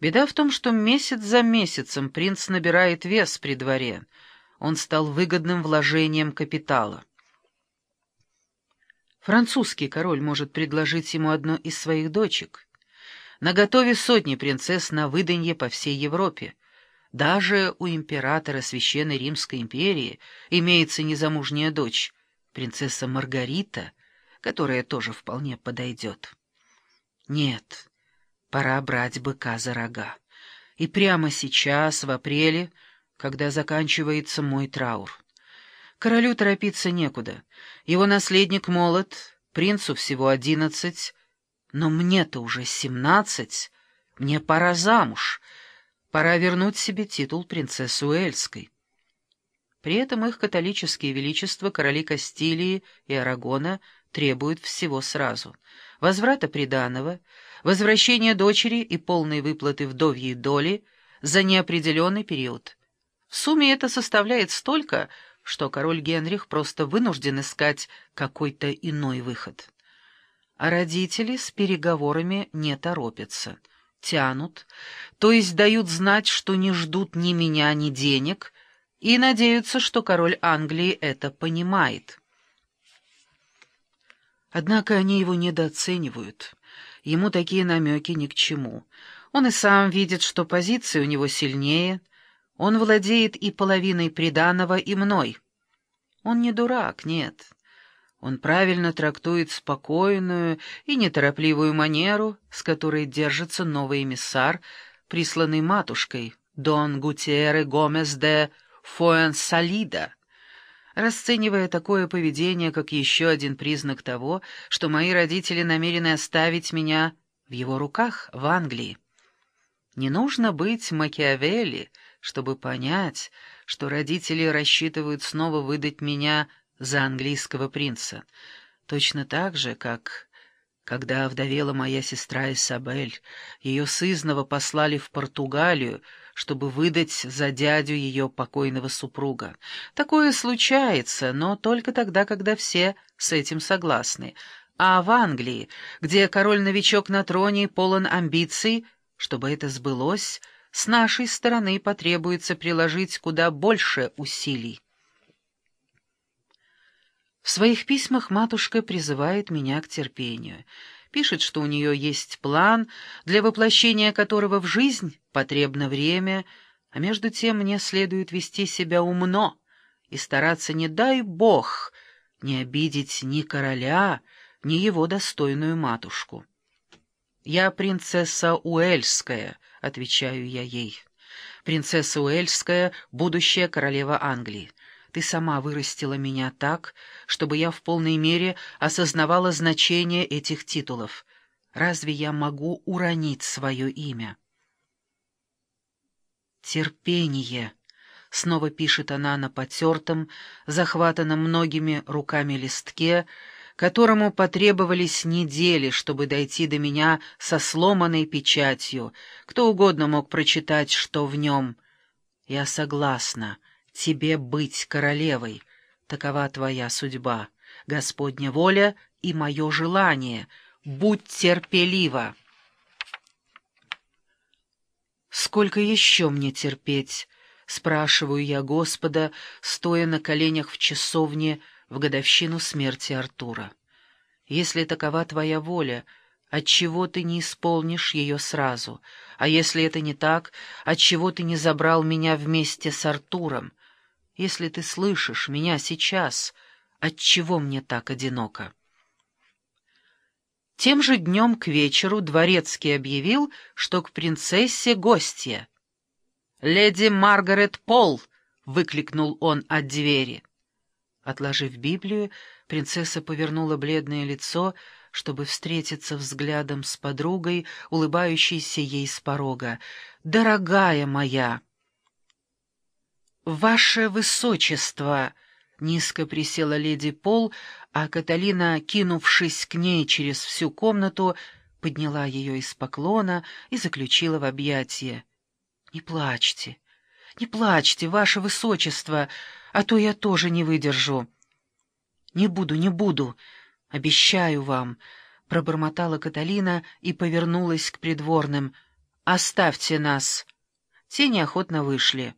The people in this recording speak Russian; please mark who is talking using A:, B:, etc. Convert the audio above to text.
A: Беда в том, что месяц за месяцем принц набирает вес при дворе. Он стал выгодным вложением капитала. Французский король может предложить ему одну из своих дочек. Наготове сотни принцесс на выданье по всей Европе. Даже у императора Священной Римской империи имеется незамужняя дочь, принцесса Маргарита, которая тоже вполне подойдет. Нет, пора брать быка за рога. И прямо сейчас, в апреле, когда заканчивается мой траур. Королю торопиться некуда. Его наследник молод, принцу всего одиннадцать, но мне-то уже семнадцать, мне пора замуж, пора вернуть себе титул принцессы Уэльской. При этом их католические величества, короли Кастилии и Арагона, требуют всего сразу — возврата приданого, возвращения дочери и полной выплаты вдовьей доли за неопределенный период. В сумме это составляет столько, что король Генрих просто вынужден искать какой-то иной выход. А родители с переговорами не торопятся, тянут, то есть дают знать, что не ждут ни меня, ни денег, и надеются, что король Англии это понимает. Однако они его недооценивают. Ему такие намеки ни к чему. Он и сам видит, что позиция у него сильнее. Он владеет и половиной приданого, и мной. Он не дурак, нет. Он правильно трактует спокойную и неторопливую манеру, с которой держится новый эмиссар, присланный матушкой, Дон Гутиеры Гомес де Фуэнсалида, расценивая такое поведение как еще один признак того, что мои родители намерены оставить меня в его руках в Англии. Не нужно быть Макиавелли, чтобы понять, что родители рассчитывают снова выдать меня за английского принца, точно так же, как когда вдовела моя сестра Исабель, ее сызнова послали в Португалию, чтобы выдать за дядю ее покойного супруга. Такое случается, но только тогда, когда все с этим согласны. А в Англии, где король-новичок на троне полон амбиций, чтобы это сбылось, с нашей стороны потребуется приложить куда больше усилий. В своих письмах матушка призывает меня к терпению. Пишет, что у нее есть план, для воплощения которого в жизнь потребно время, а между тем мне следует вести себя умно и стараться, не дай бог, не обидеть ни короля, ни его достойную матушку. «Я принцесса Уэльская», — отвечаю я ей. «Принцесса Уэльская — будущая королева Англии. Ты сама вырастила меня так, чтобы я в полной мере осознавала значение этих титулов. Разве я могу уронить свое имя? «Терпение», — снова пишет она на потертом, захватанном многими руками листке, которому потребовались недели, чтобы дойти до меня со сломанной печатью. Кто угодно мог прочитать, что в нем. Я согласна тебе быть королевой. Такова твоя судьба, Господня воля и мое желание. Будь терпелива. «Сколько еще мне терпеть?» — спрашиваю я Господа, стоя на коленях в часовне в годовщину смерти Артура. «Если такова твоя воля, отчего ты не исполнишь ее сразу? А если это не так, отчего ты не забрал меня вместе с Артуром?» Если ты слышишь меня сейчас, отчего мне так одиноко? Тем же днем к вечеру дворецкий объявил, что к принцессе гостья. «Леди Маргарет Пол!» — выкликнул он от двери. Отложив Библию, принцесса повернула бледное лицо, чтобы встретиться взглядом с подругой, улыбающейся ей с порога. «Дорогая моя!» «Ваше высочество!» — низко присела леди Пол, а Каталина, кинувшись к ней через всю комнату, подняла ее из поклона и заключила в объятия. «Не плачьте, не плачьте, ваше высочество, а то я тоже не выдержу». «Не буду, не буду, обещаю вам», — пробормотала Каталина и повернулась к придворным. «Оставьте нас». Те неохотно вышли.